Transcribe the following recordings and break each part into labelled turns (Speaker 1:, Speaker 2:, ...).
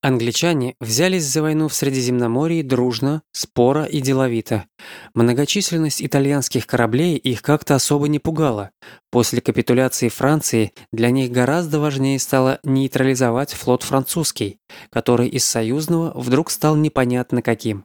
Speaker 1: Англичане взялись за войну в Средиземноморье дружно, споро и деловито. Многочисленность итальянских кораблей их как-то особо не пугала. После капитуляции Франции для них гораздо важнее стало нейтрализовать флот французский, который из союзного вдруг стал непонятно каким.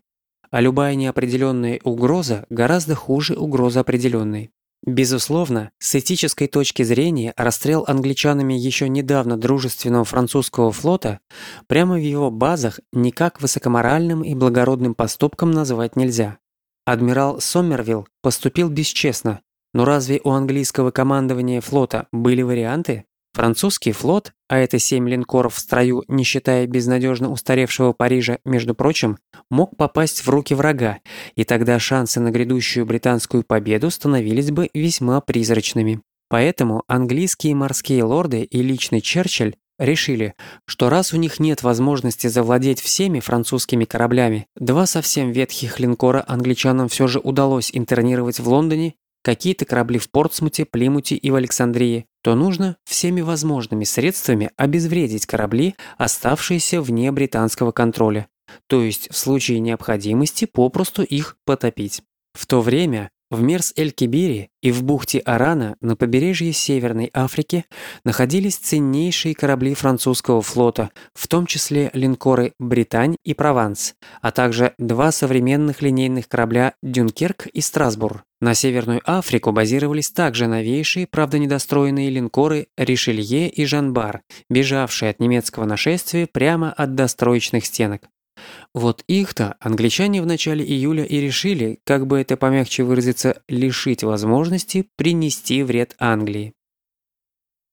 Speaker 1: А любая неопределенная угроза гораздо хуже угрозы определенной. Безусловно, с этической точки зрения расстрел англичанами еще недавно дружественного французского флота прямо в его базах никак высокоморальным и благородным поступком назвать нельзя. Адмирал Соммервилл поступил бесчестно, но разве у английского командования флота были варианты? Французский флот, а это семь линкоров в строю, не считая безнадежно устаревшего Парижа, между прочим, мог попасть в руки врага, и тогда шансы на грядущую британскую победу становились бы весьма призрачными. Поэтому английские морские лорды и личный Черчилль решили, что раз у них нет возможности завладеть всеми французскими кораблями, два совсем ветхих линкора англичанам все же удалось интернировать в Лондоне какие-то корабли в Портсмуте, Плимуте и в Александрии, то нужно всеми возможными средствами обезвредить корабли, оставшиеся вне британского контроля, то есть в случае необходимости попросту их потопить. В то время в Мерс-эль-Кибире и в бухте Арана на побережье Северной Африки находились ценнейшие корабли французского флота, в том числе линкоры «Британь» и «Прованс», а также два современных линейных корабля «Дюнкерк» и «Страсбур». На Северную Африку базировались также новейшие, правда недостроенные линкоры «Ришелье» и «Жанбар», бежавшие от немецкого нашествия прямо от достроечных стенок. Вот их-то англичане в начале июля и решили, как бы это помягче выразиться, лишить возможности принести вред Англии.